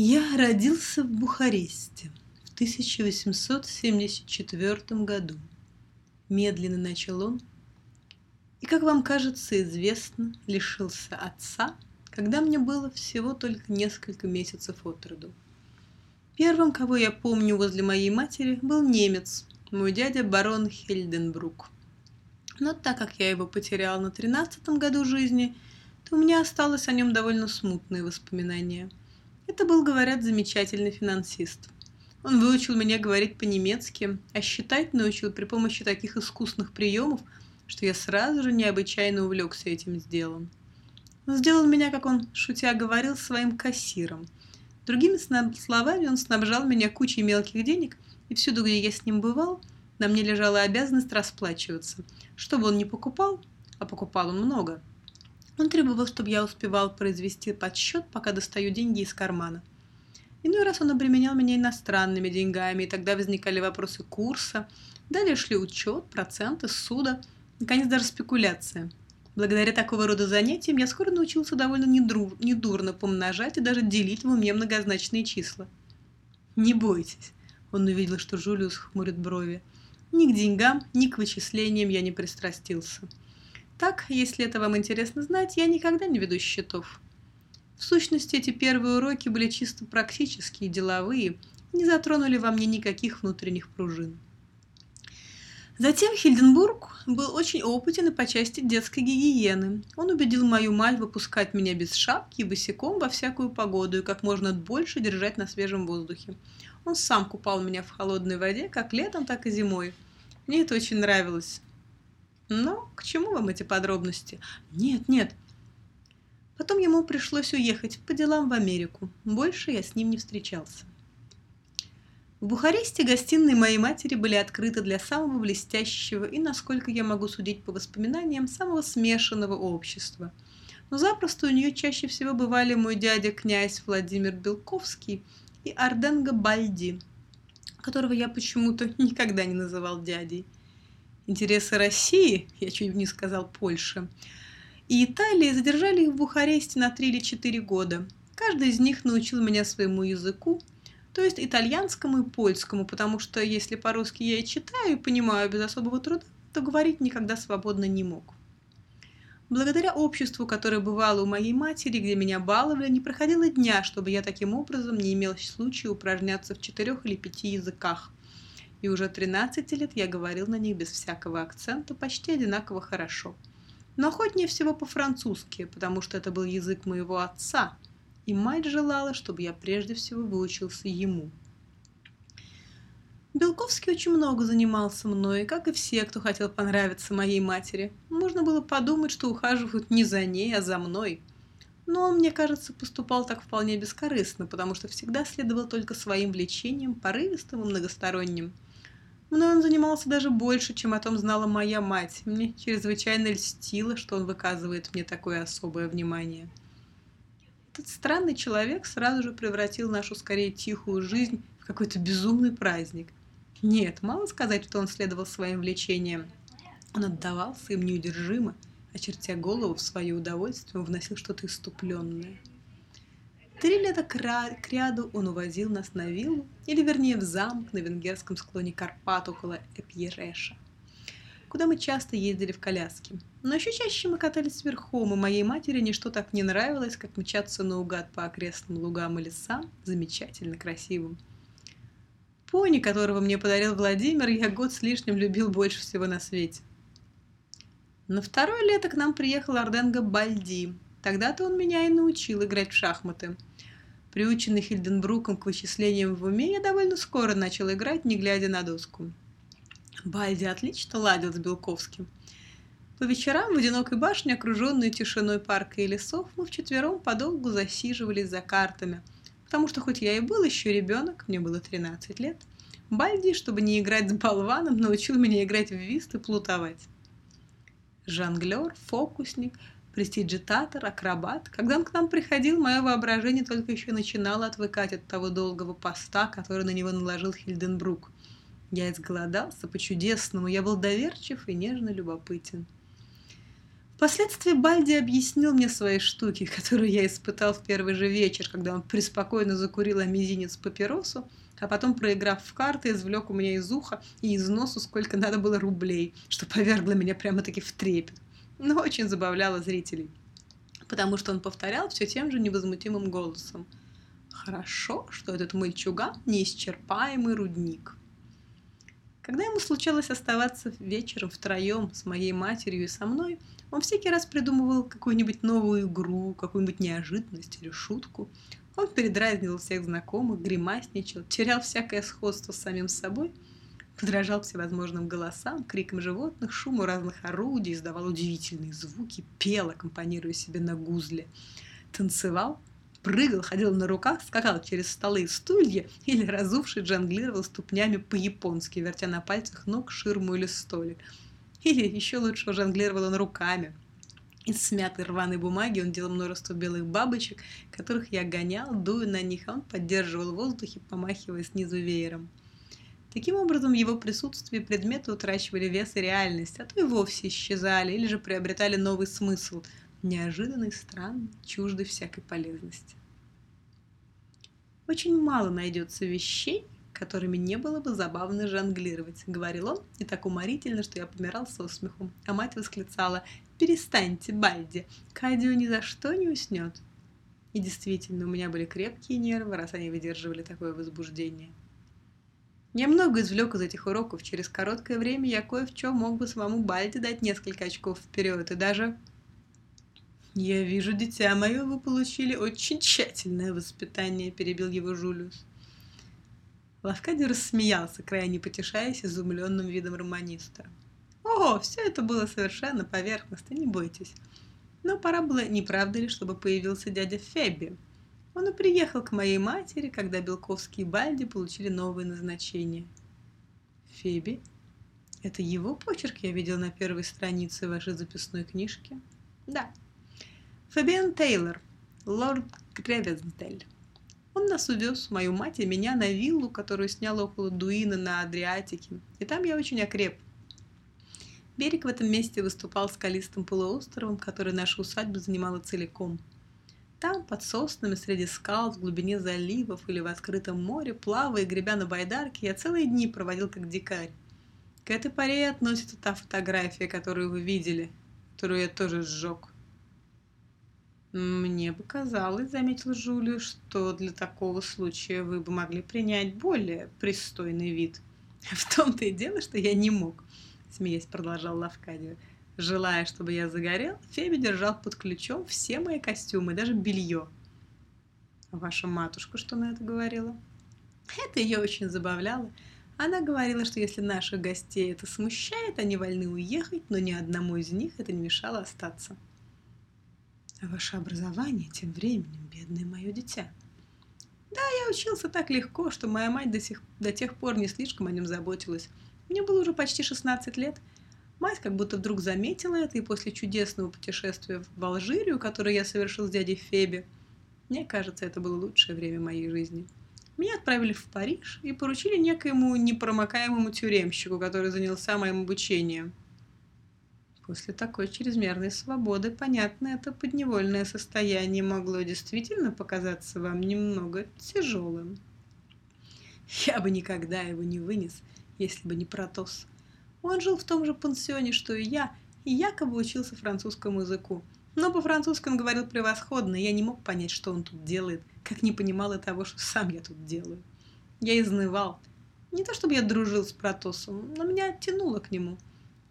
Я родился в Бухаресте в 1874 году. Медленно начал он, и, как вам кажется известно, лишился отца, когда мне было всего только несколько месяцев от роду. Первым, кого я помню возле моей матери, был немец, мой дядя барон Хельденбрук. Но так как я его потерял на тринадцатом году жизни, то у меня осталось о нем довольно смутные воспоминания – это был, говорят, замечательный финансист. Он выучил меня говорить по-немецки, а считать научил при помощи таких искусных приемов, что я сразу же необычайно увлекся этим сделом. Он сделал меня, как он, шутя, говорил, своим кассиром. Другими словами, он снабжал меня кучей мелких денег, и всюду, где я с ним бывал, на мне лежала обязанность расплачиваться. Что бы он ни покупал, а покупал он много – он требовал, чтобы я успевал произвести подсчет, пока достаю деньги из кармана. Иной раз он обременял меня иностранными деньгами, и тогда возникали вопросы курса. Далее шли учет, проценты, суда, наконец даже спекуляция. Благодаря такого рода занятиям я скоро научился довольно недурно помножать и даже делить в уме многозначные числа. «Не бойтесь», — он увидел, что Жулиус хмурит брови. «Ни к деньгам, ни к вычислениям я не пристрастился». Так, если это вам интересно знать, я никогда не веду счетов. В сущности, эти первые уроки были чисто практические, деловые, не затронули во мне никаких внутренних пружин. Затем Хильденбург был очень опытен и по части детской гигиены. Он убедил мою мать выпускать меня без шапки и босиком во всякую погоду и как можно больше держать на свежем воздухе. Он сам купал меня в холодной воде, как летом, так и зимой. Мне это очень нравилось. Но к чему вам эти подробности? Нет, нет. Потом ему пришлось уехать по делам в Америку. Больше я с ним не встречался. В Бухаресте гостиные моей матери были открыты для самого блестящего и, насколько я могу судить по воспоминаниям, самого смешанного общества. Но запросто у нее чаще всего бывали мой дядя князь Владимир Белковский и Арденго Бальди, которого я почему-то никогда не называл дядей интересы России, я чуть не сказал Польши, и Италии задержали их в Бухаресте на 3 или 4 года. Каждый из них научил меня своему языку, то есть итальянскому и польскому, потому что если по-русски я и читаю и понимаю без особого труда, то говорить никогда свободно не мог. Благодаря обществу, которое бывало у моей матери, где меня баловали, не проходило дня, чтобы я таким образом не имел случая упражняться в четырех или пяти языках и уже 13 лет я говорил на них без всякого акцента почти одинаково хорошо. Но охотнее всего по-французски, потому что это был язык моего отца, и мать желала, чтобы я прежде всего выучился ему. Белковский очень много занимался мной, как и все, кто хотел понравиться моей матери. Можно было подумать, что ухаживают не за ней, а за мной. Но он, мне кажется, поступал так вполне бескорыстно, потому что всегда следовал только своим влечениям, порывистым и многосторонним – Мной он занимался даже больше, чем о том знала моя мать. Мне чрезвычайно льстило, что он выказывает мне такое особое внимание. Этот странный человек сразу же превратил нашу скорее тихую жизнь в какой-то безумный праздник. Нет, мало сказать, что он следовал своим влечениям. Он отдавался им неудержимо, очертя голову в свое удовольствие, он вносил что-то иступленное. Три лета к ряду он увозил нас на виллу, или вернее в замок на венгерском склоне Карпат около Эпьереша, куда мы часто ездили в коляске. Но еще чаще мы катались верхом, и моей матери ничто так не нравилось, как мчаться наугад по окрестным лугам и лесам, замечательно красивым. Пони, которого мне подарил Владимир, я год с лишним любил больше всего на свете. На второе лето к нам приехал Арденго Бальди. Тогда-то он меня и научил играть в шахматы – Приученный Хильденбруком к вычислениям в уме, я довольно скоро начал играть, не глядя на доску. Бальди отлично ладил с Белковским. По вечерам в одинокой башне, окруженной тишиной парка и лесов, мы вчетвером подолгу засиживались за картами, потому что хоть я и был еще ребенок, мне было 13 лет, Бальди, чтобы не играть с болваном, научил меня играть в вист и плутовать. Жонглер, фокусник — престиджитатор, акробат. Когда он к нам приходил, мое воображение только еще начинало отвыкать от того долгого поста, который на него наложил Хильденбрук. Я изголодался по-чудесному, я был доверчив и нежно любопытен. Впоследствии Бальди объяснил мне свои штуки, которые я испытал в первый же вечер, когда он преспокойно закурил мизинец папиросу, а потом, проиграв в карты, извлек у меня из уха и из носу сколько надо было рублей, что повергло меня прямо-таки в трепет, но очень забавляло зрителей, потому что он повторял все тем же невозмутимым голосом. «Хорошо, что этот мальчуган – неисчерпаемый рудник». Когда ему случалось оставаться вечером втроем с моей матерью и со мной, он всякий раз придумывал какую-нибудь новую игру, какую-нибудь неожиданность или шутку. Он передразнивал всех знакомых, гримасничал, терял всякое сходство с самим собой, подражал всевозможным голосам, крикам животных, шуму разных орудий, издавал удивительные звуки, пел, аккомпанируя себе на гузле, танцевал прыгал, ходил на руках, скакал через столы и стулья или разувший джанглировал ступнями по-японски, вертя на пальцах ног ширму или столик. Или еще лучше жонглировал он руками. Из смятой рваной бумаги он делал множество белых бабочек, которых я гонял, дуя на них, а он поддерживал в воздухе, помахивая снизу веером. Таким образом, в его присутствии предметы утрачивали вес и реальность, а то и вовсе исчезали или же приобретали новый смысл – неожиданный, странный, чуждый всякой полезности. Очень мало найдется вещей, которыми не было бы забавно жонглировать, говорил он, и так уморительно, что я помирал со смехом, а мать восклицала «Перестаньте, Бальди, Кадио ни за что не уснет». И действительно, у меня были крепкие нервы, раз они выдерживали такое возбуждение. Я много извлек из этих уроков. Через короткое время я кое в чем мог бы самому Бальди дать несколько очков вперед и даже «Я вижу, дитя мое, вы получили очень тщательное воспитание», — перебил его Жулиус. Лавкади рассмеялся, крайне потешаясь изумленным видом романиста. «О, все это было совершенно поверхностно, не бойтесь. Но пора было, не правда ли, чтобы появился дядя Феби. Он и приехал к моей матери, когда Белковский и Бальди получили новые назначения». «Феби? Это его почерк я видел на первой странице вашей записной книжки?» «Да», Фабиан Тейлор, лорд Гревенсдель. Он нас увез, мою мать и меня, на виллу, которую снял около Дуина на Адриатике, и там я очень окреп. Берег в этом месте выступал скалистым полуостровом, который наша усадьба занимала целиком. Там, под соснами, среди скал, в глубине заливов или в открытом море, плавая и гребя на байдарке, я целые дни проводил как дикарь. К этой поре и относится та фотография, которую вы видели, которую я тоже сжег. «Мне бы казалось, — заметил Жулию, — что для такого случая вы бы могли принять более пристойный вид». «В том-то и дело, что я не мог», — смеясь продолжал Лавкадио. Желая, чтобы я загорел, Феби держал под ключом все мои костюмы, даже белье. «Ваша матушка что на это говорила?» Это ее очень забавляло. Она говорила, что если наших гостей это смущает, они вольны уехать, но ни одному из них это не мешало остаться. А ваше образование тем временем, бедное мое дитя. Да, я учился так легко, что моя мать до, сих, до тех пор не слишком о нем заботилась. Мне было уже почти 16 лет. Мать как будто вдруг заметила это, и после чудесного путешествия в Алжирию, которое я совершил с дядей Феби, мне кажется, это было лучшее время моей жизни. Меня отправили в Париж и поручили некоему непромокаемому тюремщику, который занялся моим обучением – После такой чрезмерной свободы, понятно, это подневольное состояние могло действительно показаться вам немного тяжелым. Я бы никогда его не вынес, если бы не Протос. Он жил в том же пансионе, что и я, и якобы учился французскому языку. Но по-французски он говорил превосходно, и я не мог понять, что он тут делает, как не понимал и того, что сам я тут делаю. Я изнывал. Не то чтобы я дружил с Протосом, но меня тянуло к нему –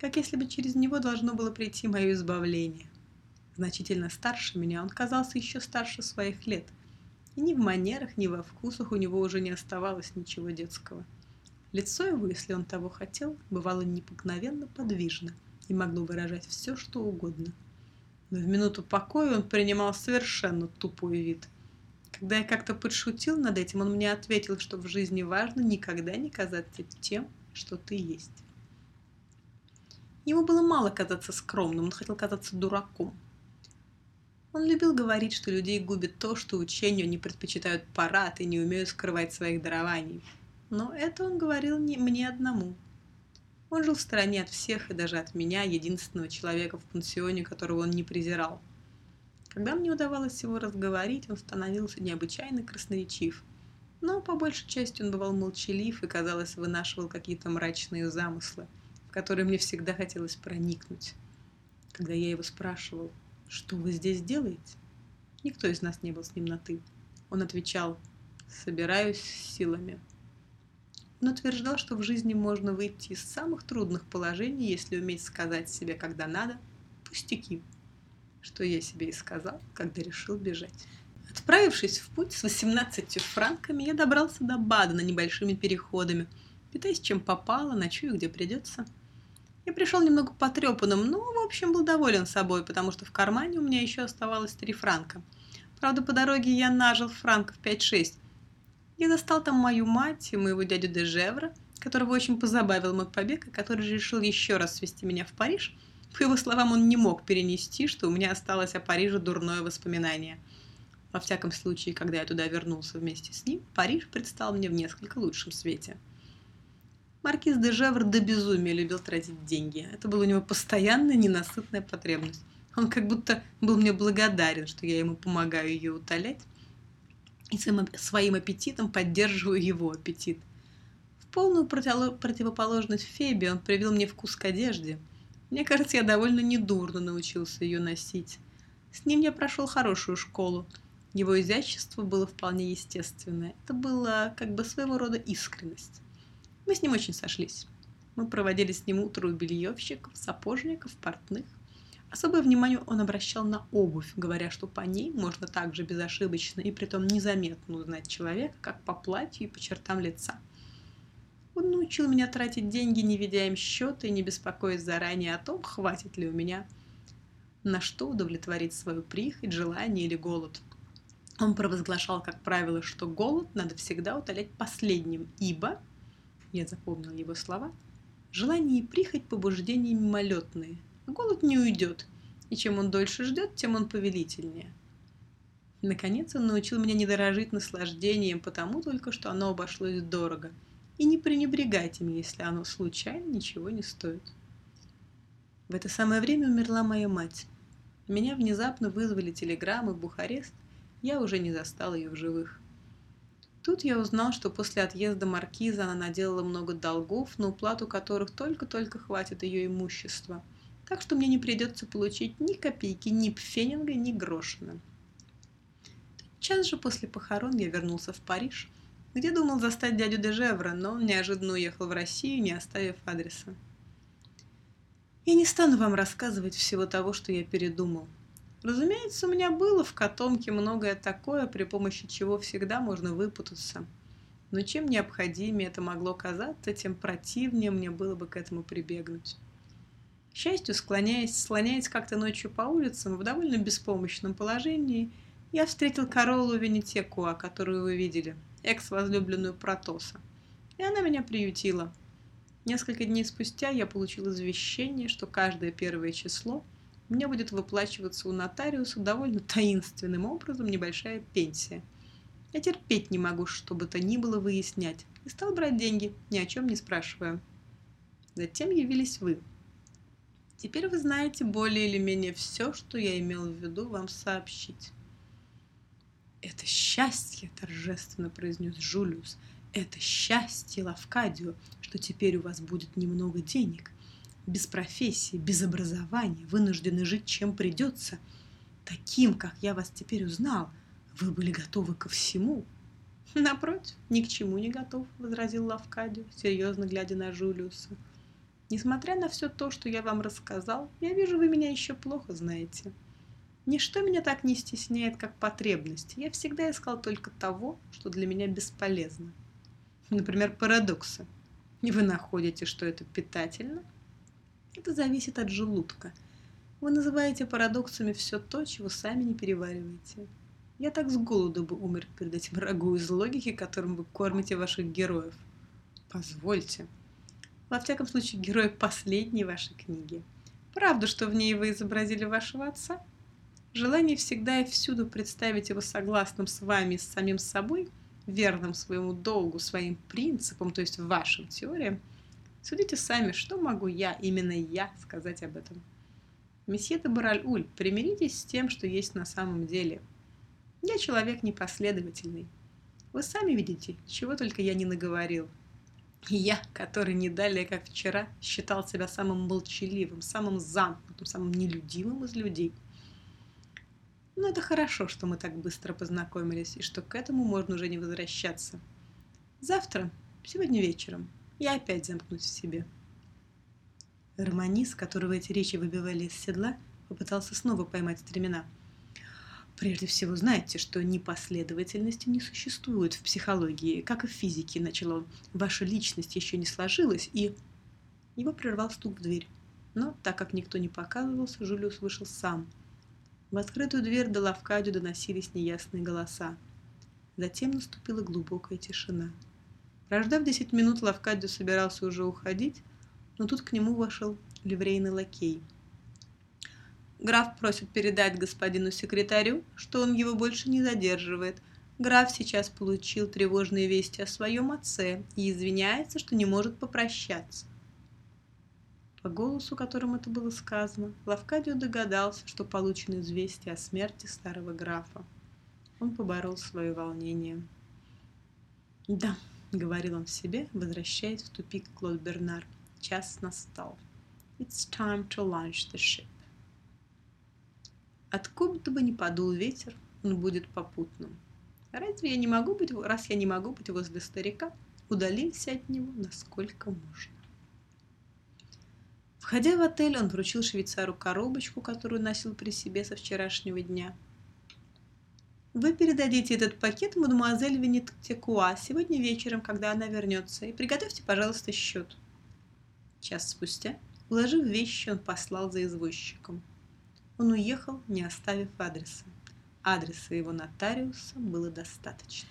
как если бы через него должно было прийти мое избавление. Значительно старше меня он казался еще старше своих лет, и ни в манерах, ни во вкусах у него уже не оставалось ничего детского. Лицо его, если он того хотел, бывало непокновенно подвижно и могло выражать все, что угодно. Но в минуту покоя он принимал совершенно тупой вид. Когда я как-то подшутил над этим, он мне ответил, что в жизни важно никогда не казаться тем, что ты есть. Ему было мало казаться скромным, он хотел казаться дураком. Он любил говорить, что людей губит то, что учению не предпочитают парад и не умеют скрывать своих дарований. Но это он говорил не мне одному. Он жил в стороне от всех и даже от меня, единственного человека в пансионе, которого он не презирал. Когда мне удавалось его разговорить, он становился необычайно красноречив. Но по большей части он бывал молчалив и, казалось, вынашивал какие-то мрачные замыслы, в которые мне всегда хотелось проникнуть. Когда я его спрашивал, что вы здесь делаете? Никто из нас не был с ним на «ты». Он отвечал, собираюсь силами. Он утверждал, что в жизни можно выйти из самых трудных положений, если уметь сказать себе, когда надо, пустяки что я себе и сказал, когда решил бежать. Отправившись в путь с 18 франками, я добрался до Бадена небольшими переходами, питаясь чем попало, ночую где придется. Я пришел немного потрепанным, но, в общем, был доволен собой, потому что в кармане у меня еще оставалось 3 франка. Правда, по дороге я нажил франков 5-6. Я достал там мою мать и моего дядю Дежевра, которого очень позабавил мой побег, и который решил еще раз свести меня в Париж – по его словам, он не мог перенести, что у меня осталось о Париже дурное воспоминание. Во всяком случае, когда я туда вернулся вместе с ним, Париж предстал мне в несколько лучшем свете. Маркиз де Жевр до безумия любил тратить деньги. Это была у него постоянная ненасытная потребность. Он как будто был мне благодарен, что я ему помогаю ее утолять, и своим аппетитом поддерживаю его аппетит. В полную противоположность Фебе он привел мне вкус к одежде – мне кажется, я довольно недурно научился ее носить. С ним я прошел хорошую школу. Его изящество было вполне естественное. Это было как бы своего рода искренность. Мы с ним очень сошлись. Мы проводили с ним утро у бельевщиков, сапожников, портных. Особое внимание он обращал на обувь, говоря, что по ней можно так же безошибочно и притом незаметно узнать человека, как по платью и по чертам лица. Он научил меня тратить деньги, не видя им счета и не беспокоясь заранее о том, хватит ли у меня на что удовлетворить свою прихоть, желание или голод. Он провозглашал, как правило, что голод надо всегда утолять последним, ибо, я запомнил его слова, желание и прихоть побуждения мимолетные, голод не уйдет, и чем он дольше ждет, тем он повелительнее. Наконец он научил меня не дорожить наслаждением, потому только что оно обошлось дорого – и не пренебрегать им, если оно случайно ничего не стоит. В это самое время умерла моя мать. Меня внезапно вызвали телеграммы в Бухарест, я уже не застал ее в живых. Тут я узнал, что после отъезда маркиза она наделала много долгов, на уплату которых только-только хватит ее имущества, так что мне не придется получить ни копейки, ни пфенинга, ни грошина. Час же после похорон я вернулся в Париж – где думал застать дядю Дежевра, но он неожиданно уехал в Россию, не оставив адреса. Я не стану вам рассказывать всего того, что я передумал. Разумеется, у меня было в котомке многое такое, при помощи чего всегда можно выпутаться. Но чем необходимее это могло казаться, тем противнее мне было бы к этому прибегнуть. К счастью, склоняясь, слоняясь как-то ночью по улицам в довольно беспомощном положении, я встретил Королу Венетекуа, которую вы видели – экс-возлюбленную Протоса. И она меня приютила. Несколько дней спустя я получил извещение, что каждое первое число мне будет выплачиваться у нотариуса довольно таинственным образом небольшая пенсия. Я терпеть не могу, что бы то ни было выяснять, и стал брать деньги, ни о чем не спрашивая. Затем явились вы. Теперь вы знаете более или менее все, что я имел в виду вам сообщить. «Это счастье!» – торжественно произнес Жулиус. «Это счастье, Лавкадио, что теперь у вас будет немного денег. Без профессии, без образования, вынуждены жить чем придется. Таким, как я вас теперь узнал, вы были готовы ко всему». «Напротив, ни к чему не готов», — возразил Лавкадио, серьезно глядя на Жулиуса. «Несмотря на все то, что я вам рассказал, я вижу, вы меня еще плохо знаете». Ничто меня так не стесняет, как потребность. Я всегда искал только того, что для меня бесполезно. Например, парадоксы. И вы находите, что это питательно? Это зависит от желудка. Вы называете парадоксами все то, чего сами не перевариваете. Я так с голоду бы умер перед этим рагу из логики, которым вы кормите ваших героев. Позвольте. Во всяком случае, герой последней вашей книги. Правда, что в ней вы изобразили вашего отца? Желание всегда и всюду представить его согласным с вами, с самим собой, верным своему долгу, своим принципам, то есть вашим теориям, Судите сами, что могу я, именно я, сказать об этом. Месье де Бараль-Уль, примиритесь с тем, что есть на самом деле. Я человек непоследовательный. Вы сами видите, чего только я не наговорил. Я, который не далее, как вчера, считал себя самым молчаливым, самым замкнутым, самым нелюдимым из людей. Но это хорошо, что мы так быстро познакомились, и что к этому можно уже не возвращаться. Завтра, сегодня вечером, я опять замкнусь в себе. Романис, которого эти речи выбивали из седла, попытался снова поймать стремена – Прежде всего, знаете, что непоследовательности не существует в психологии, как и в физике, начал он. Ваша личность еще не сложилась, и... Его прервал стук в дверь. Но, так как никто не показывался, Жулиус вышел сам. В открытую дверь до Лавкадию доносились неясные голоса. Затем наступила глубокая тишина. Прождав десять минут, Лавкадио собирался уже уходить, но тут к нему вошел ливрейный лакей – Граф просит передать господину секретарю, что он его больше не задерживает. Граф сейчас получил тревожные вести о своем отце и извиняется, что не может попрощаться. По голосу, которым это было сказано, Лавкадио догадался, что получено известие о смерти старого графа. Он поборол свое волнение. «Да», — говорил он себе, возвращаясь в тупик Клод Бернар. «Час настал. It's time to launch the ship». Откуда бы ни подул ветер, он будет попутным. Разве я не могу быть, раз я не могу быть возле старика, удалился от него насколько можно. Входя в отель, он вручил швейцару коробочку, которую носил при себе со вчерашнего дня. Вы передадите этот пакет мадемуазель Венетекуа сегодня вечером, когда она вернется, и приготовьте, пожалуйста, счет. Час спустя, уложив вещи, он послал за извозчиком. Он уехал, не оставив адреса. Адреса его нотариуса было достаточно.